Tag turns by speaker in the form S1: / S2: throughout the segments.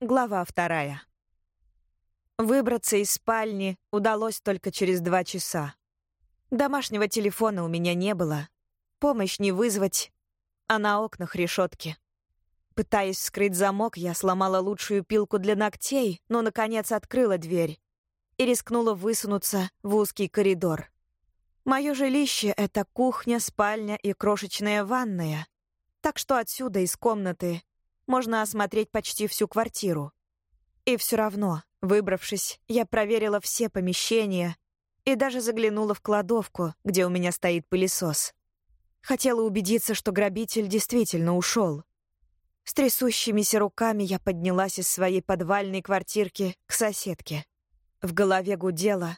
S1: Глава вторая. Выбраться из спальни удалось только через два часа. Домашнего телефона у меня не было. Помощь не вызвать, а на окнах решетки. Пытаясь вскрыть замок, я сломала лучшую пилку для ногтей, но, наконец, открыла дверь и рискнула высунуться в узкий коридор. Мое жилище — это кухня, спальня и крошечная ванная, так что отсюда, из комнаты, можно осмотреть почти всю квартиру. И все равно, выбравшись, я проверила все помещения и даже заглянула в кладовку, где у меня стоит пылесос. Хотела убедиться, что грабитель действительно ушел. С трясущимися руками я поднялась из своей подвальной квартирки к соседке. В голове гудело.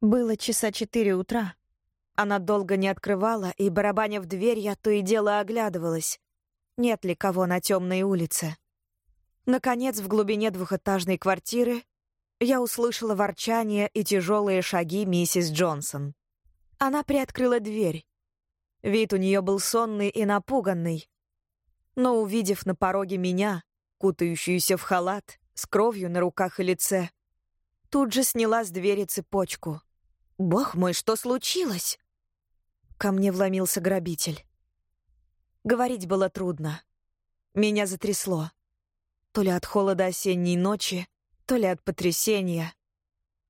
S1: Было часа четыре утра. Она долго не открывала, и, барабаня в дверь, я то и дело оглядывалась. Нет ли кого на темной улице? Наконец, в глубине двухэтажной квартиры я услышала ворчание и тяжелые шаги миссис Джонсон. Она приоткрыла дверь. Вид у нее был сонный и напуганный. Но, увидев на пороге меня, кутающуюся в халат, с кровью на руках и лице, тут же сняла с двери цепочку. «Бог мой, что случилось?» Ко мне вломился грабитель. Говорить было трудно. Меня затрясло. То ли от холода осенней ночи, то ли от потрясения.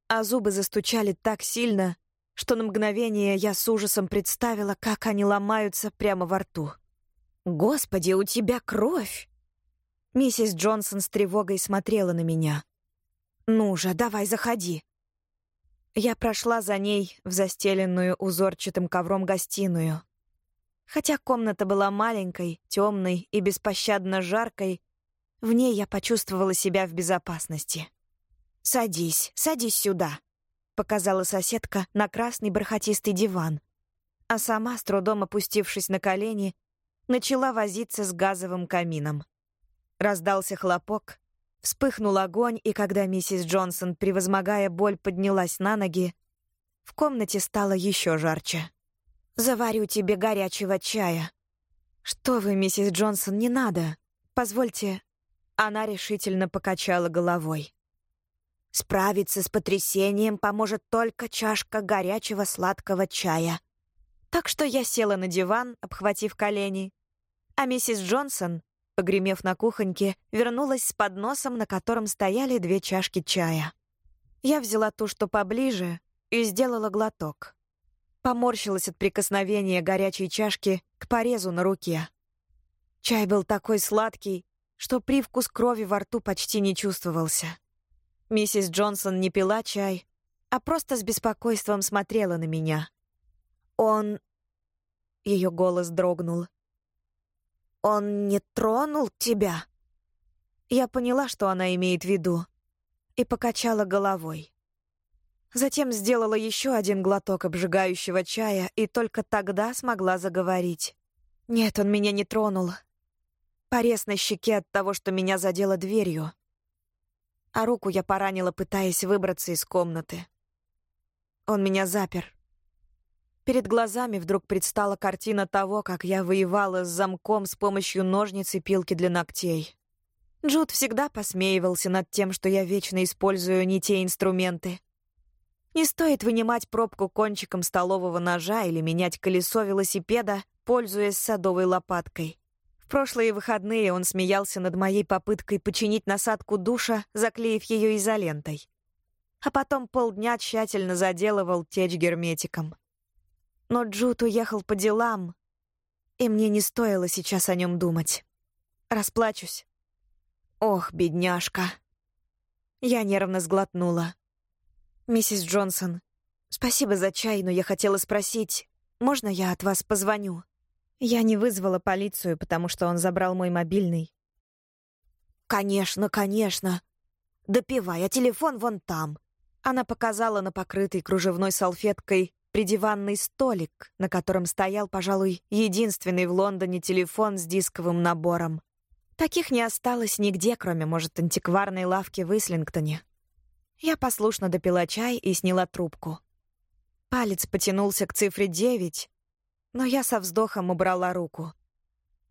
S1: А зубы застучали так сильно, что на мгновение я с ужасом представила, как они ломаются прямо во рту. «Господи, у тебя кровь!» Миссис Джонсон с тревогой смотрела на меня. «Ну же, давай, заходи!» Я прошла за ней в застеленную узорчатым ковром гостиную. Хотя комната была маленькой, темной и беспощадно жаркой, в ней я почувствовала себя в безопасности. «Садись, садись сюда», — показала соседка на красный бархатистый диван, а сама, с трудом опустившись на колени, начала возиться с газовым камином. Раздался хлопок, Вспыхнул огонь, и когда миссис Джонсон, превозмогая боль, поднялась на ноги, в комнате стало еще жарче. «Заварю тебе горячего чая». «Что вы, миссис Джонсон, не надо. Позвольте...» Она решительно покачала головой. «Справиться с потрясением поможет только чашка горячего сладкого чая». Так что я села на диван, обхватив колени, а миссис Джонсон Погремев на кухоньке, вернулась с подносом, на котором стояли две чашки чая. Я взяла ту, что поближе, и сделала глоток. Поморщилась от прикосновения горячей чашки к порезу на руке. Чай был такой сладкий, что привкус крови во рту почти не чувствовался. Миссис Джонсон не пила чай, а просто с беспокойством смотрела на меня. «Он...» Ее голос дрогнул. «Он не тронул тебя?» Я поняла, что она имеет в виду, и покачала головой. Затем сделала еще один глоток обжигающего чая и только тогда смогла заговорить. «Нет, он меня не тронул. Порез на щеке от того, что меня задело дверью. А руку я поранила, пытаясь выбраться из комнаты. Он меня запер. Перед глазами вдруг предстала картина того, как я воевала с замком с помощью ножниц и пилки для ногтей. Джуд всегда посмеивался над тем, что я вечно использую не те инструменты. Не стоит вынимать пробку кончиком столового ножа или менять колесо велосипеда, пользуясь садовой лопаткой. В прошлые выходные он смеялся над моей попыткой починить насадку душа, заклеив ее изолентой. А потом полдня тщательно заделывал течь герметиком. Но Джуд уехал по делам, и мне не стоило сейчас о нем думать. Расплачусь. Ох, бедняжка. Я нервно сглотнула. «Миссис Джонсон, спасибо за чай, но я хотела спросить, можно я от вас позвоню?» Я не вызвала полицию, потому что он забрал мой мобильный. «Конечно, конечно. Допивай, а телефон вон там». Она показала на покрытый кружевной салфеткой придиванный столик, на котором стоял, пожалуй, единственный в Лондоне телефон с дисковым набором. Таких не осталось нигде, кроме, может, антикварной лавки в Ислингтоне. Я послушно допила чай и сняла трубку. Палец потянулся к цифре девять, но я со вздохом убрала руку.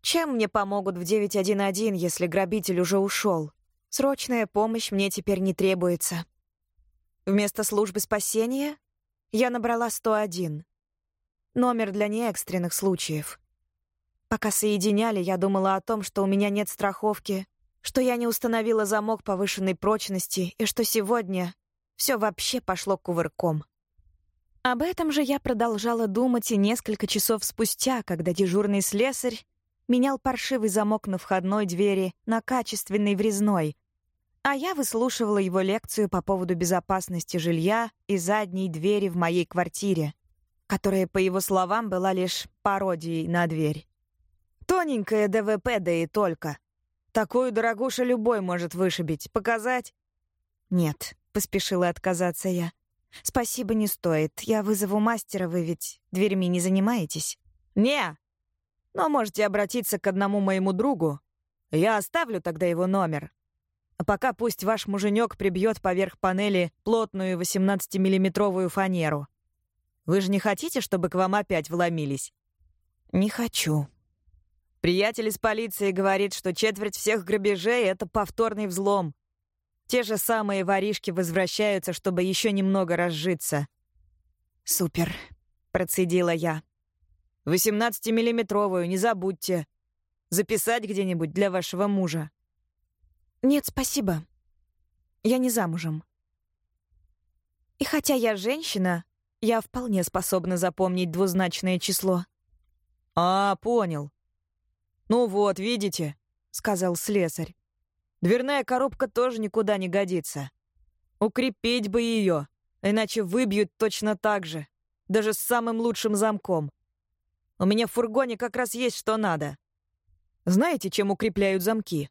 S1: Чем мне помогут в 911, если грабитель уже ушел? Срочная помощь мне теперь не требуется. Вместо службы спасения я набрала 101. Номер для неэкстренных случаев. Пока соединяли, я думала о том, что у меня нет страховки, что я не установила замок повышенной прочности и что сегодня все вообще пошло кувырком. Об этом же я продолжала думать и несколько часов спустя, когда дежурный слесарь менял паршивый замок на входной двери на качественный врезной, а я выслушивала его лекцию по поводу безопасности жилья и задней двери в моей квартире, которая, по его словам, была лишь пародией на дверь. Тоненькая ДВП, да и только. Такую дорогуша любой может вышибить. Показать? Нет, поспешила отказаться я. «Спасибо, не стоит. Я вызову мастера, вы ведь дверьми не занимаетесь?» «Не. Но можете обратиться к одному моему другу. Я оставлю тогда его номер. А пока пусть ваш муженек прибьет поверх панели плотную 18-миллиметровую фанеру. Вы же не хотите, чтобы к вам опять вломились?» «Не хочу». Приятель из полиции говорит, что четверть всех грабежей — это повторный взлом. Те же самые воришки возвращаются, чтобы еще немного разжиться. «Супер», — процедила я. «Восемнадцатимиллиметровую, не забудьте. Записать где-нибудь для вашего мужа». «Нет, спасибо. Я не замужем». И хотя я женщина, я вполне способна запомнить двузначное число. «А, понял. Ну вот, видите», — сказал слесарь. Дверная коробка тоже никуда не годится. Укрепить бы ее, иначе выбьют точно так же, даже с самым лучшим замком. У меня в фургоне как раз есть что надо. Знаете, чем укрепляют замки?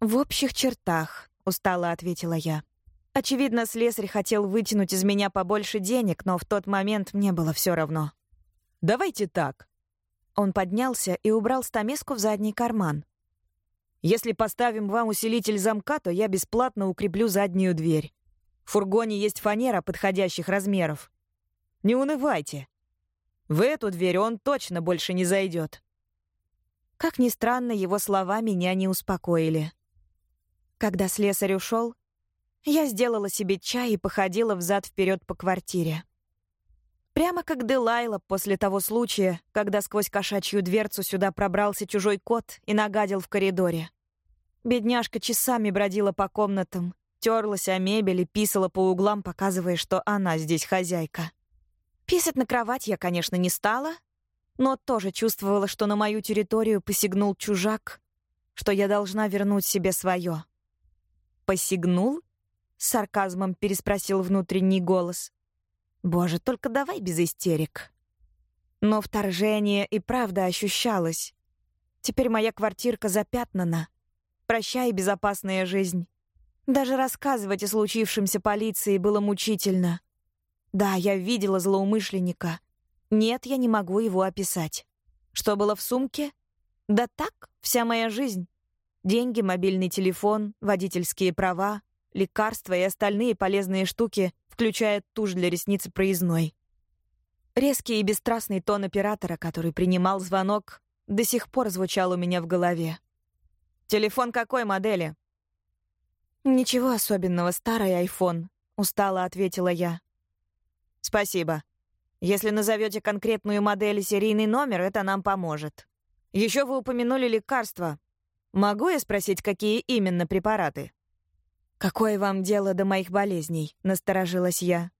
S1: В общих чертах, устало ответила я. Очевидно, слесарь хотел вытянуть из меня побольше денег, но в тот момент мне было все равно. Давайте так. Он поднялся и убрал стамеску в задний карман. Если поставим вам усилитель замка, то я бесплатно укреплю заднюю дверь. В фургоне есть фанера подходящих размеров. Не унывайте. В эту дверь он точно больше не зайдет. Как ни странно, его слова меня не успокоили. Когда слесарь ушел, я сделала себе чай и походила взад-вперед по квартире. Прямо как Делайла после того случая, когда сквозь кошачью дверцу сюда пробрался чужой кот и нагадил в коридоре. Бедняжка часами бродила по комнатам, терлась о мебель и писала по углам, показывая, что она здесь хозяйка. Писать на кровать я, конечно, не стала, но тоже чувствовала, что на мою территорию посягнул чужак, что я должна вернуть себе свое. «Посягнул?» — сарказмом переспросил внутренний голос. Боже, только давай без истерик. Но вторжение и правда ощущалось. Теперь моя квартирка запятнана. Прощай, безопасная жизнь. Даже рассказывать о случившемся полиции было мучительно. Да, я видела злоумышленника. Нет, я не могу его описать. Что было в сумке? Да так, вся моя жизнь. Деньги, мобильный телефон, водительские права, лекарства и остальные полезные штуки, включая тушь для ресниц проездной. Резкий и бесстрастный тон оператора, который принимал звонок, до сих пор звучал у меня в голове. «Телефон какой модели?» «Ничего особенного, старый айфон», — устало ответила я. «Спасибо. Если назовете конкретную модель и серийный номер, это нам поможет. Еще вы упомянули лекарства. Могу я спросить, какие именно препараты?» «Какое вам дело до моих болезней?» — насторожилась я.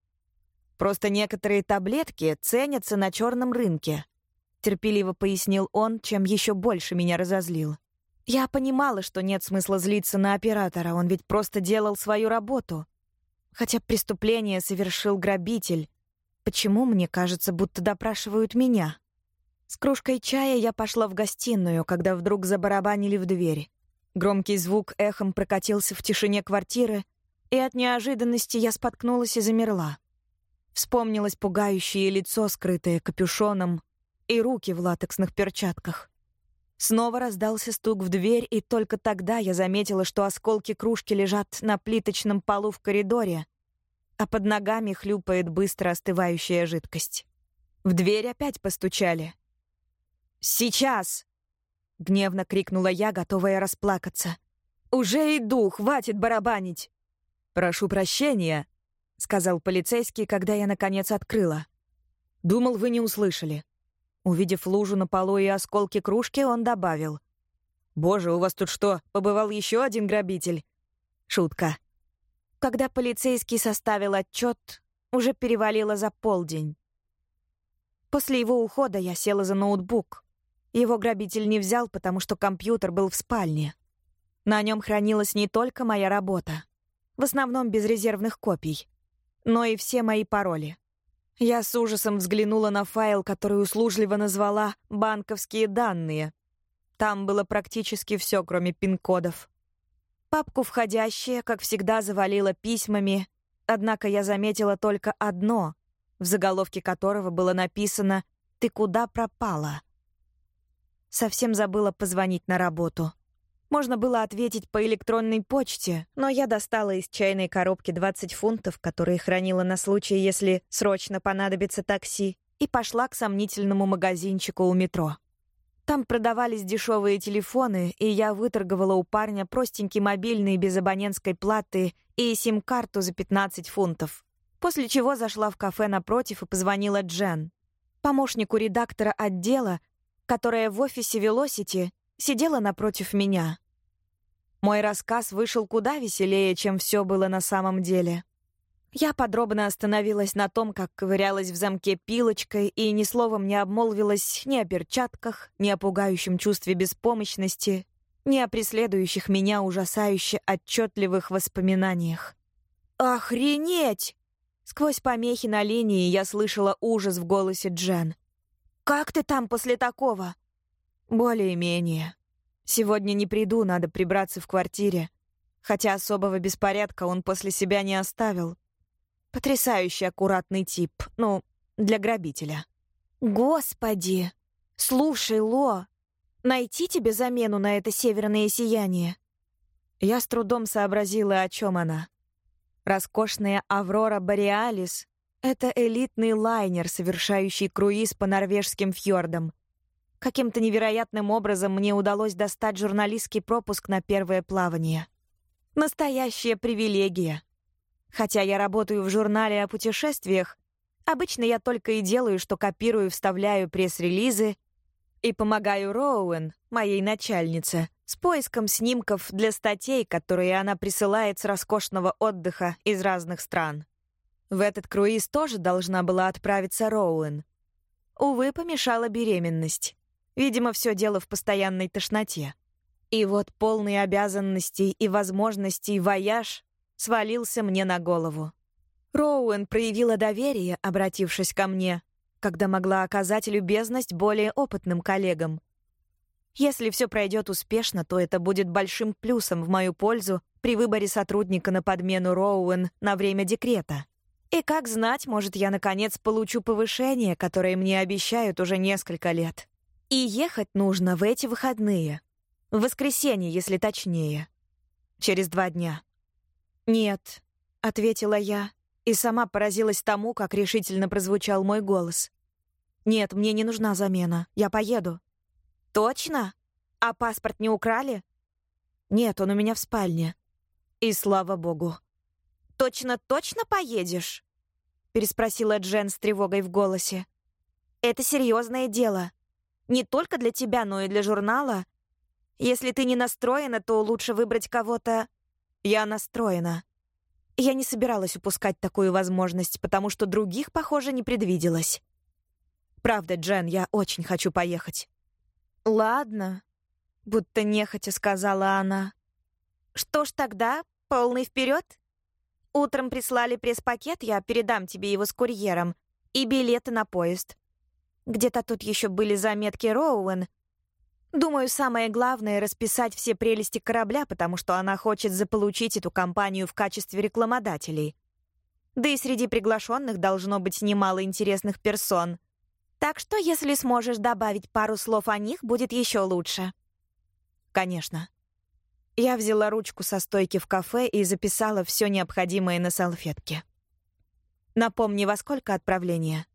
S1: «Просто некоторые таблетки ценятся на черном рынке», — терпеливо пояснил он, чем еще больше меня разозлил. Я понимала, что нет смысла злиться на оператора, он ведь просто делал свою работу. Хотя преступление совершил грабитель. Почему мне кажется, будто допрашивают меня? С кружкой чая я пошла в гостиную, когда вдруг забарабанили в дверь. Громкий звук эхом прокатился в тишине квартиры, и от неожиданности я споткнулась и замерла. Вспомнилось пугающее лицо, скрытое капюшоном, и руки в латексных перчатках. Снова раздался стук в дверь, и только тогда я заметила, что осколки кружки лежат на плиточном полу в коридоре, а под ногами хлюпает быстро остывающая жидкость. В дверь опять постучали. «Сейчас!» — гневно крикнула я, готовая расплакаться. «Уже иду, хватит барабанить!» «Прошу прощения», — сказал полицейский, когда я, наконец, открыла. «Думал, вы не услышали». Увидев лужу на полу и осколки кружки, он добавил. «Боже, у вас тут что, побывал еще один грабитель?» Шутка. Когда полицейский составил отчет, уже перевалило за полдень. После его ухода я села за ноутбук. Его грабитель не взял, потому что компьютер был в спальне. На нем хранилась не только моя работа, в основном без резервных копий, но и все мои пароли. Я с ужасом взглянула на файл, который услужливо назвала «банковские данные». Там было практически все, кроме пин-кодов. Папку «Входящие», как всегда, завалила письмами, однако я заметила только одно, в заголовке которого было написано «Ты куда пропала?». Совсем забыла позвонить на работу. Можно было ответить по электронной почте, но я достала из чайной коробки 20 фунтов, которые хранила на случай, если срочно понадобится такси, и пошла к сомнительному магазинчику у метро. Там продавались дешевые телефоны, и я выторговала у парня простенький мобильный без абонентской платы и сим-карту за 15 фунтов. После чего зашла в кафе напротив и позвонила Джен, помощнику редактора отдела, которая в офисе Velocity сидела напротив меня. Мой рассказ вышел куда веселее, чем все было на самом деле. Я подробно остановилась на том, как ковырялась в замке пилочкой и ни словом не обмолвилась ни о перчатках, ни о пугающем чувстве беспомощности, ни о преследующих меня ужасающе отчетливых воспоминаниях. «Охренеть!» Сквозь помехи на линии я слышала ужас в голосе Джен. «Как ты там после такого?» «Более-менее. Сегодня не приду, надо прибраться в квартире. Хотя особого беспорядка он после себя не оставил. Потрясающий аккуратный тип, ну, для грабителя. Господи! Слушай, Ло, найти тебе замену на это северное сияние? Я с трудом сообразила, о чем она. Роскошная «Аврора Бореалис» — это элитный лайнер, совершающий круиз по норвежским фьордам. Каким-то невероятным образом мне удалось достать журналистский пропуск на первое плавание. Настоящая привилегия. Хотя я работаю в журнале о путешествиях, обычно я только и делаю, что копирую и вставляю пресс-релизы и помогаю Роуэн, моей начальнице, с поиском снимков для статей, которые она присылает с роскошного отдыха из разных стран. В этот круиз тоже должна была отправиться Роуэн. Увы, помешала беременность. Видимо, все дело в постоянной тошноте. И вот полные обязанностей и возможностей вояж свалился мне на голову. Роуэн проявила доверие, обратившись ко мне, когда могла оказать любезность более опытным коллегам. Если все пройдет успешно, то это будет большим плюсом в мою пользу при выборе сотрудника на подмену Роуэн на время декрета. И как знать, может, я наконец получу повышение, которое мне обещают уже несколько лет. И ехать нужно в эти выходные. В воскресенье, если точнее. Через два дня. «Нет», — ответила я, и сама поразилась тому, как решительно прозвучал мой голос. «Нет, мне не нужна замена. Я поеду». «Точно? А паспорт не украли?» «Нет, он у меня в спальне». И слава богу. «Точно-точно поедешь?» — переспросила Джен с тревогой в голосе. «Это серьезное дело. Не только для тебя, но и для журнала. Если ты не настроена, то лучше выбрать кого-то я настроена. Я не собиралась упускать такую возможность, потому что других, похоже, не предвиделось. Правда, Джен, я очень хочу поехать. Ладно, будто нехотя сказала она. Что ж тогда, полный вперед? Утром прислали пресс-пакет, я передам тебе его с курьером, и билеты на поезд. Где-то тут еще были заметки Роуэн, Думаю, самое главное — расписать все прелести корабля, потому что она хочет заполучить эту компанию в качестве рекламодателей. Да и среди приглашенных должно быть немало интересных персон. Так что, если сможешь добавить пару слов о них, будет еще лучше. Конечно. Я взяла ручку со стойки в кафе и записала все необходимое на салфетке. Напомни, во сколько отправления?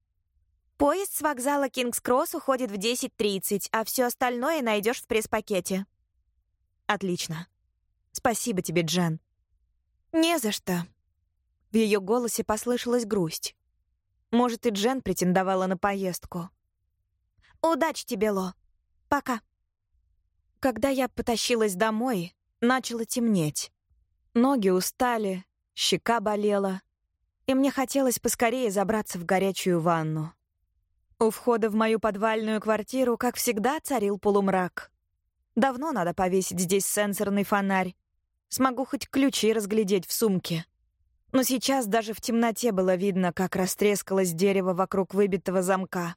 S1: Поезд с вокзала Кингс-Кросс уходит в 10.30, а все остальное найдешь в пресс-пакете. Отлично. Спасибо тебе, Джен. Не за что. В ее голосе послышалась грусть. Может, и Джен претендовала на поездку. Удачи тебе, Ло. Пока. Когда я потащилась домой, начало темнеть. Ноги устали, щека болела, и мне хотелось поскорее забраться в горячую ванну. У входа в мою подвальную квартиру, как всегда, царил полумрак. Давно надо повесить здесь сенсорный фонарь. Смогу хоть ключи разглядеть в сумке. Но сейчас даже в темноте было видно, как растрескалось дерево вокруг выбитого замка.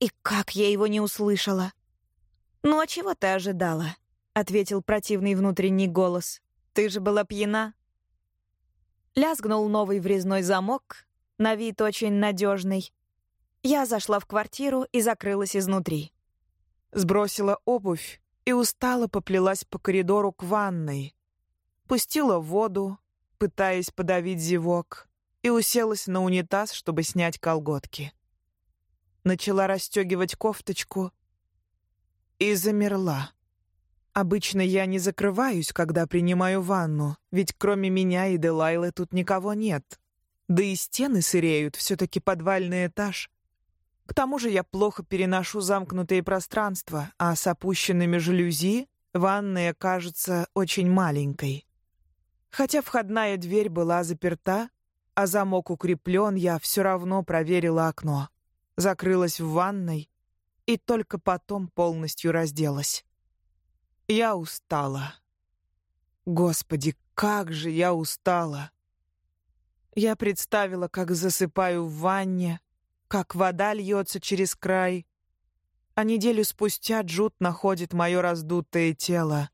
S1: И как я его не услышала. «Ну а чего ты ожидала?» — ответил противный внутренний голос. «Ты же была пьяна». Лязгнул новый врезной замок, на вид очень надежный. Я зашла в квартиру и закрылась изнутри.
S2: Сбросила обувь и устало поплелась по коридору к ванной. Пустила воду, пытаясь подавить зевок, и уселась на унитаз, чтобы снять колготки. Начала расстегивать кофточку и замерла. Обычно я не закрываюсь, когда принимаю ванну, ведь кроме меня и Делайлы тут никого нет. Да и стены сыреют, все-таки подвальный этаж. К тому же я плохо переношу замкнутые пространства, а с опущенными жалюзи ванная кажется очень маленькой. Хотя входная дверь была заперта, а замок укреплен, я все равно проверила окно. Закрылась в ванной и только потом полностью разделась. Я устала. Господи, как же я устала! Я представила, как засыпаю в ванне, как вода льется через край, а неделю спустя Джуд находит мое раздутое тело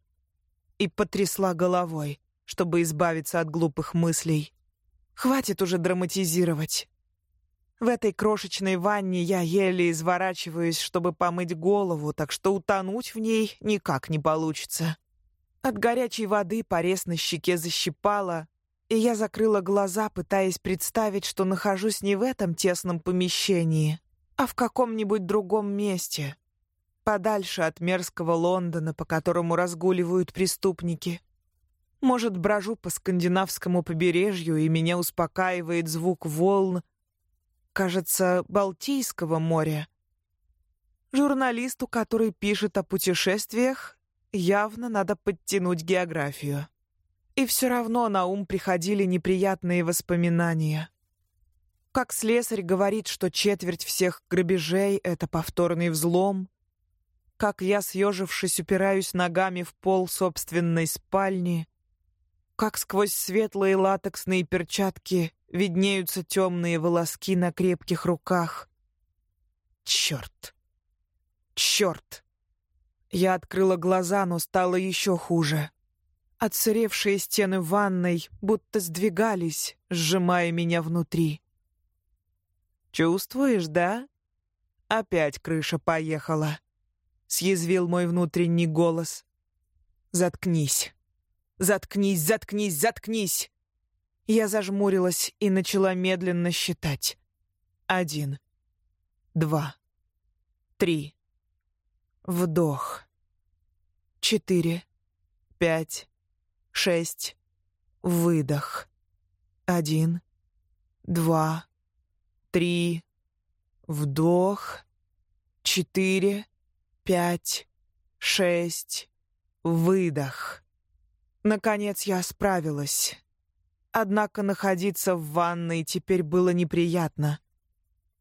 S2: и потрясла головой, чтобы избавиться от глупых мыслей. Хватит уже драматизировать. В этой крошечной ванне я еле изворачиваюсь, чтобы помыть голову, так что утонуть в ней никак не получится. От горячей воды порез на щеке защипало, и я закрыла глаза, пытаясь представить, что нахожусь не в этом тесном помещении, а в каком-нибудь другом месте, подальше от мерзкого Лондона, по которому разгуливают преступники. Может, брожу по скандинавскому побережью, и меня успокаивает звук волн, кажется, Балтийского моря. Журналисту, который пишет о путешествиях, явно надо подтянуть географию. И все равно на ум приходили неприятные воспоминания. Как слесарь говорит, что четверть всех грабежей — это повторный взлом. Как я, съежившись, упираюсь ногами в пол собственной спальни. Как сквозь светлые латексные перчатки виднеются темные волоски на крепких руках. Черт! Черт! Я открыла глаза, но стало еще хуже. Отсыревшие стены ванной будто сдвигались, сжимая меня внутри. «Чувствуешь, да?» Опять крыша поехала. Съязвил мой внутренний голос. «Заткнись! Заткнись, заткнись, заткнись!» Я зажмурилась и начала медленно считать. Один, два, три. Вдох. Четыре, пять, шесть, выдох. Один, два, три, вдох, четыре, пять, шесть, выдох. Наконец я справилась. Однако находиться в ванной теперь было неприятно.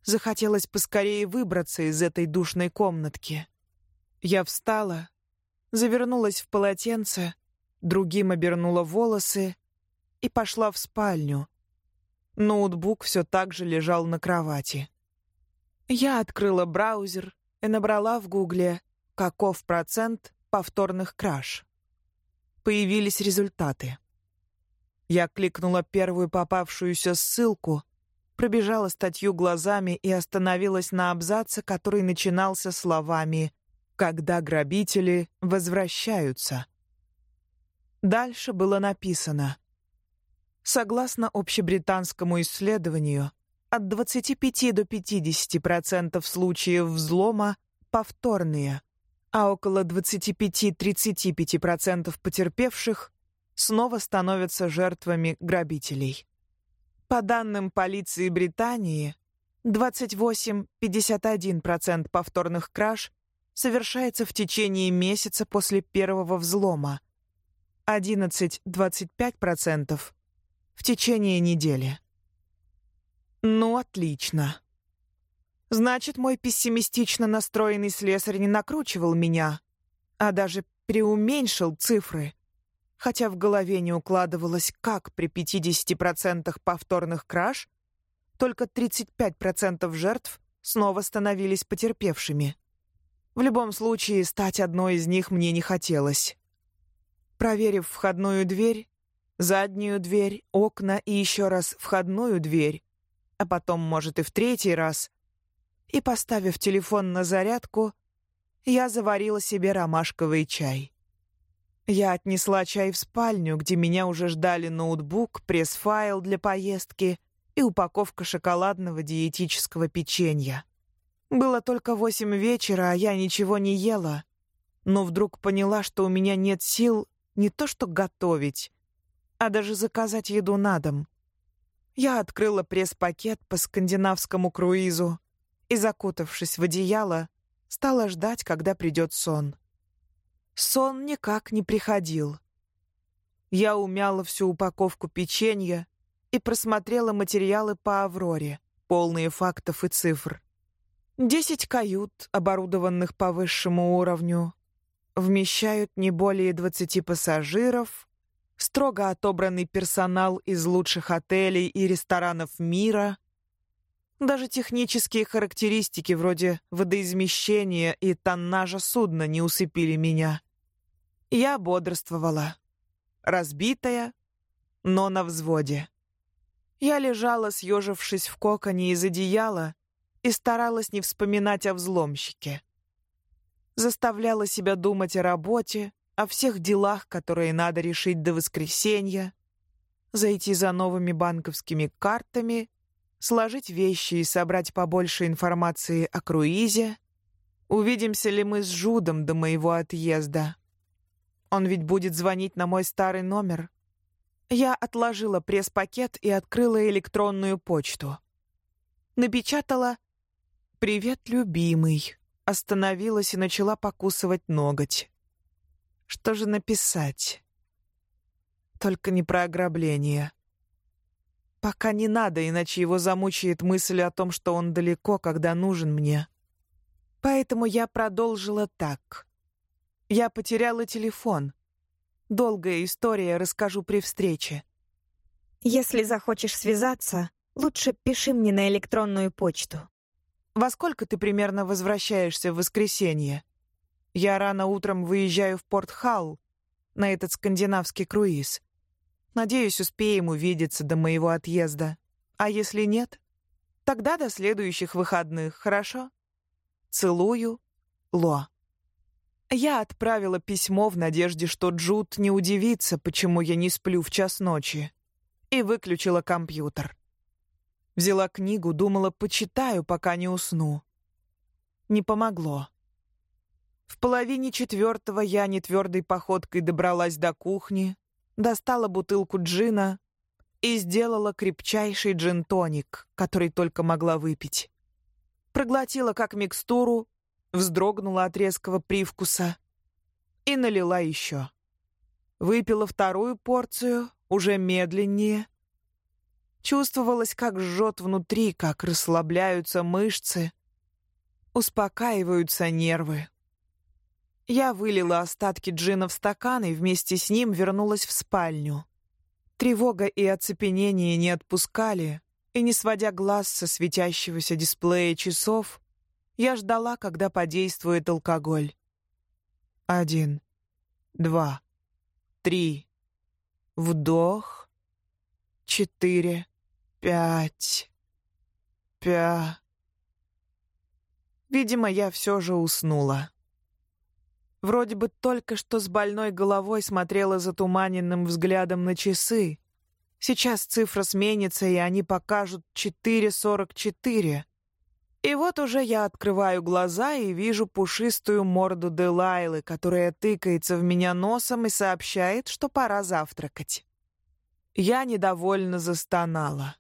S2: Захотелось поскорее выбраться из этой душной комнатки. Я встала, завернулась в полотенце другим обернула волосы и пошла в спальню. Ноутбук все так же лежал на кровати. Я открыла браузер и набрала в гугле «Каков процент повторных краж?». Появились результаты. Я кликнула первую попавшуюся ссылку, пробежала статью глазами и остановилась на абзаце, который начинался словами «Когда грабители возвращаются». Дальше было написано. Согласно общебританскому исследованию, от 25 до 50% случаев взлома повторные, а около 25-35% потерпевших снова становятся жертвами грабителей. По данным полиции Британии, 28-51% повторных краж совершается в течение месяца после первого взлома, 11-25% в течение недели. Ну, отлично. Значит, мой пессимистично настроенный слесарь не накручивал меня, а даже преуменьшил цифры, хотя в голове не укладывалось, как при 50% повторных краж только 35% жертв снова становились потерпевшими. В любом случае, стать одной из них мне не хотелось. Проверив входную дверь, заднюю дверь, окна и еще раз входную дверь, а потом, может, и в третий раз, и поставив телефон на зарядку, я заварила себе ромашковый чай. Я отнесла чай в спальню, где меня уже ждали ноутбук, пресс-файл для поездки и упаковка шоколадного диетического печенья. Было только восемь вечера, а я ничего не ела, но вдруг поняла, что у меня нет сил не то что готовить, а даже заказать еду на дом. Я открыла пресс-пакет по скандинавскому круизу, и, закутавшись в одеяло, стала ждать, когда придет сон. Сон никак не приходил. Я умяла всю упаковку печенья и просмотрела материалы по «Авроре», полные фактов и цифр. Десять кают, оборудованных по высшему уровню, вмещают не более двадцати пассажиров, строго отобранный персонал из лучших отелей и ресторанов мира, даже технические характеристики вроде водоизмещения и тоннажа судна не усыпили меня. Я бодрствовала. Разбитая, но на взводе. Я лежала, съежившись в коконе из одеяла, и старалась не вспоминать о взломщике. Заставляла себя думать о работе, о всех делах, которые надо решить до воскресенья, зайти за новыми банковскими картами сложить вещи и собрать побольше информации о круизе. Увидимся ли мы с Жудом до моего отъезда? Он ведь будет звонить на мой старый номер. Я отложила пресс-пакет и открыла электронную почту. Напечатала «Привет, любимый». Остановилась и начала покусывать ноготь. Что же написать? Только не про ограбление. Пока не надо, иначе его замучает мысль о том, что он далеко, когда нужен мне. Поэтому я продолжила так. Я потеряла телефон. Долгая история, расскажу при встрече.
S1: Если захочешь связаться, лучше пиши мне на электронную почту.
S2: Во сколько ты примерно возвращаешься в воскресенье? Я рано утром выезжаю в Порт-Халл на этот скандинавский круиз. Надеюсь, успеем увидеться до моего отъезда. А если нет, тогда до следующих выходных, хорошо? Целую, Ло. Я отправила письмо в надежде, что Джуд не удивится, почему я не сплю в час ночи, и выключила компьютер. Взяла книгу, думала, почитаю, пока не усну. Не помогло. В половине четвертого я нетвердой походкой добралась до кухни, достала бутылку джина и сделала крепчайший джин-тоник, который только могла выпить. Проглотила как микстуру, вздрогнула от резкого привкуса и налила еще. Выпила вторую порцию, уже медленнее. Чувствовалось, как жжет внутри, как расслабляются мышцы, успокаиваются нервы. Я вылила остатки джина в стакан и вместе с ним вернулась в спальню. Тревога и оцепенение не отпускали, и, не сводя глаз со светящегося дисплея часов, я ждала, когда подействует алкоголь. Один, два, три. Вдох. Четыре, пять, пя. Видимо, я все же уснула. Вроде бы только что с больной головой смотрела затуманенным взглядом на часы. Сейчас цифра сменится, и они покажут 4.44. И вот уже я открываю глаза и вижу пушистую морду Делайлы, которая тыкается в меня носом и сообщает, что пора завтракать. Я недовольно застонала.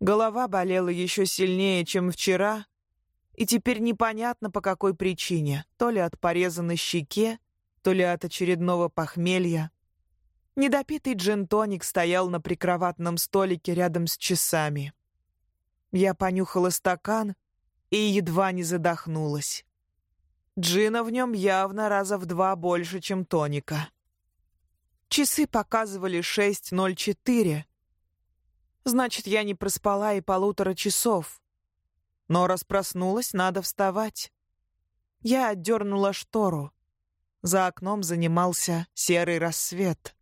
S2: Голова болела еще сильнее, чем вчера, и теперь непонятно по какой причине, то ли от пореза на щеке, то ли от очередного похмелья. Недопитый джин-тоник стоял на прикроватном столике рядом с часами. Я понюхала стакан и едва не задохнулась. Джина в нем явно раза в два больше, чем тоника. Часы показывали 6.04. Значит, я не проспала и полутора часов. Но раз проснулась, надо вставать. Я отдернула штору. За окном занимался серый рассвет.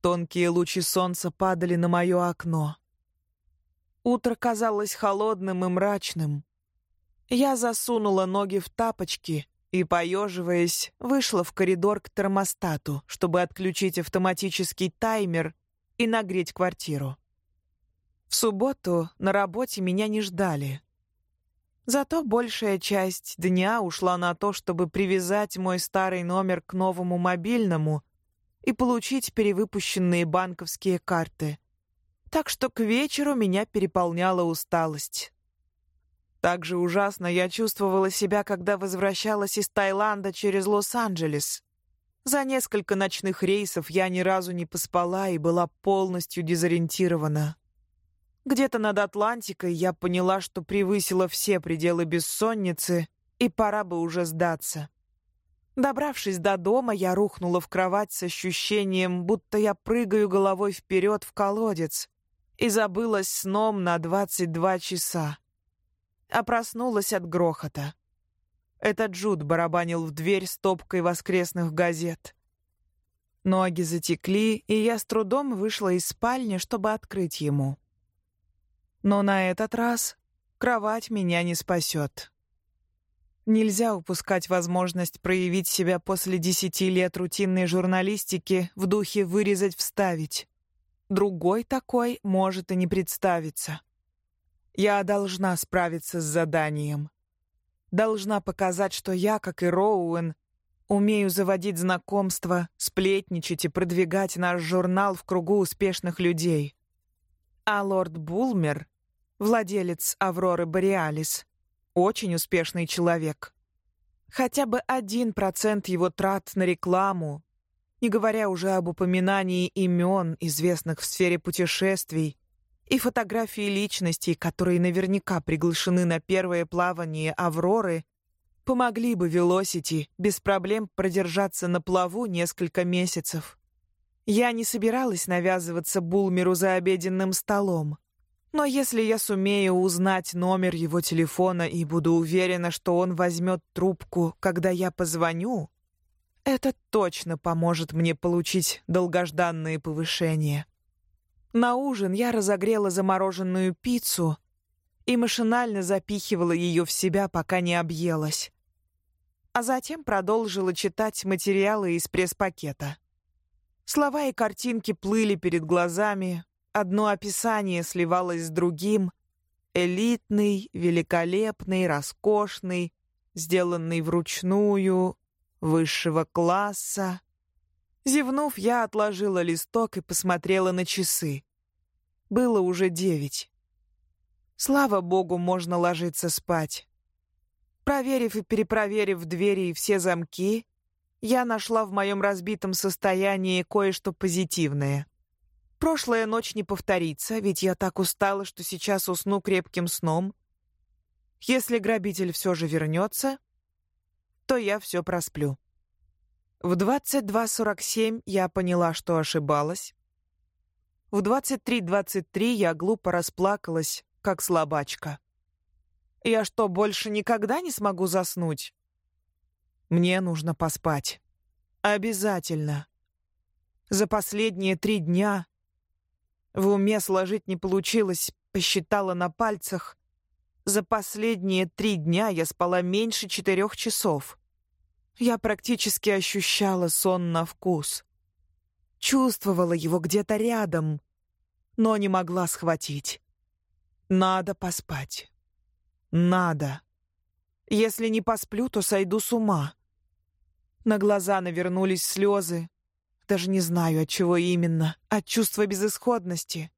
S2: Тонкие лучи солнца падали на мое окно. Утро казалось холодным и мрачным. Я засунула ноги в тапочки и, поеживаясь, вышла в коридор к термостату, чтобы отключить автоматический таймер и нагреть квартиру. В субботу на работе меня не ждали. Зато большая часть дня ушла на то, чтобы привязать мой старый номер к новому мобильному и получить перевыпущенные банковские карты — так что к вечеру меня переполняла усталость. Так же ужасно я чувствовала себя, когда возвращалась из Таиланда через Лос-Анджелес. За несколько ночных рейсов я ни разу не поспала и была полностью дезориентирована. Где-то над Атлантикой я поняла, что превысила все пределы бессонницы, и пора бы уже сдаться. Добравшись до дома, я рухнула в кровать с ощущением, будто я прыгаю головой вперед в колодец, и забылась сном на 22 часа. А проснулась от грохота. Этот Джуд барабанил в дверь стопкой воскресных газет. Ноги затекли, и я с трудом вышла из спальни, чтобы открыть ему. Но на этот раз кровать меня не спасет. Нельзя упускать возможность проявить себя после десяти лет рутинной журналистики в духе «вырезать-вставить». Другой такой может и не представиться. Я должна справиться с заданием. Должна показать, что я, как и Роуэн, умею заводить знакомства, сплетничать и продвигать наш журнал в кругу успешных людей. А лорд Булмер, владелец Авроры Бореалис, очень успешный человек. Хотя бы один процент его трат на рекламу, не говоря уже об упоминании имен, известных в сфере путешествий, и фотографии личностей, которые наверняка приглашены на первое плавание «Авроры», помогли бы Велосити без проблем продержаться на плаву несколько месяцев. Я не собиралась навязываться Булмеру за обеденным столом. Но если я сумею узнать номер его телефона и буду уверена, что он возьмет трубку, когда я позвоню, это точно поможет мне получить долгожданные повышения. На ужин я разогрела замороженную пиццу и машинально запихивала ее в себя, пока не объелась. А затем продолжила читать материалы из пресс-пакета. Слова и картинки плыли перед глазами, одно описание сливалось с другим. Элитный, великолепный, роскошный, сделанный вручную, высшего класса. Зевнув, я отложила листок и посмотрела на часы. Было уже девять. Слава богу, можно ложиться спать. Проверив и перепроверив двери и все замки, я нашла в моем разбитом состоянии кое-что позитивное. Прошлая ночь не повторится, ведь я так устала, что сейчас усну крепким сном. Если грабитель все же вернется, то я все просплю. В 22.47 я поняла, что ошибалась. В 23.23 я глупо расплакалась, как слабачка. Я что, больше никогда не смогу заснуть? Мне нужно поспать. Обязательно. За последние три дня в уме сложить не получилось, посчитала на пальцах. За последние три дня я спала меньше четырех часов. Я практически ощущала сон на вкус. Чувствовала его где-то рядом, но не могла схватить. Надо поспать. Надо. Если не посплю, то сойду с ума. На глаза навернулись слезы. Даже не знаю, от чего именно. От чувства безысходности.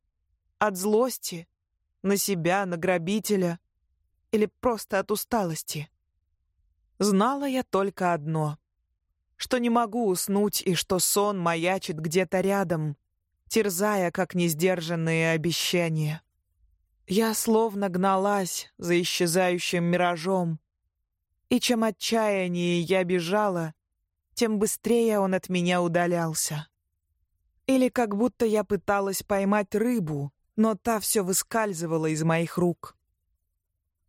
S2: От злости. На себя, на грабителя. Или просто от усталости. Знала я только одно. Что не могу уснуть и что сон маячит где-то рядом, терзая, как несдержанные обещания. Я словно гналась за исчезающим миражом, и чем отчаяннее я бежала, тем быстрее он от меня удалялся. Или как будто я пыталась поймать рыбу, но та все выскальзывала из моих рук.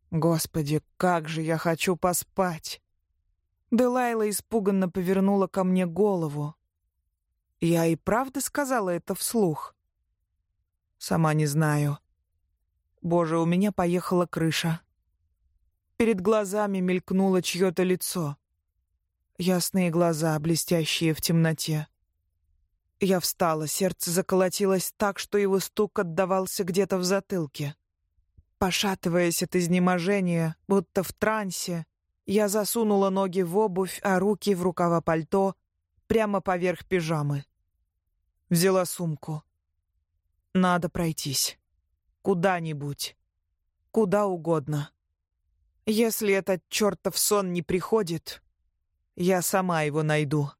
S2: Господи, как же я хочу поспать! Делайла испуганно повернула ко мне голову. Я и правда сказала это вслух? Сама не знаю. Боже, у меня поехала крыша. Перед глазами мелькнуло чье-то лицо. Ясные глаза, блестящие в темноте. Я встала, сердце заколотилось так, что его стук отдавался где-то в затылке. Пошатываясь от изнеможения, будто в трансе, я засунула ноги в обувь, а руки в рукава пальто прямо поверх пижамы. Взяла сумку. Надо пройтись. Куда-нибудь. Куда угодно. Если этот чертов сон не приходит, я сама его найду.